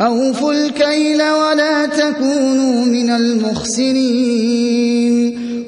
أوفوا الكيل ولا تكونوا من المخسرين.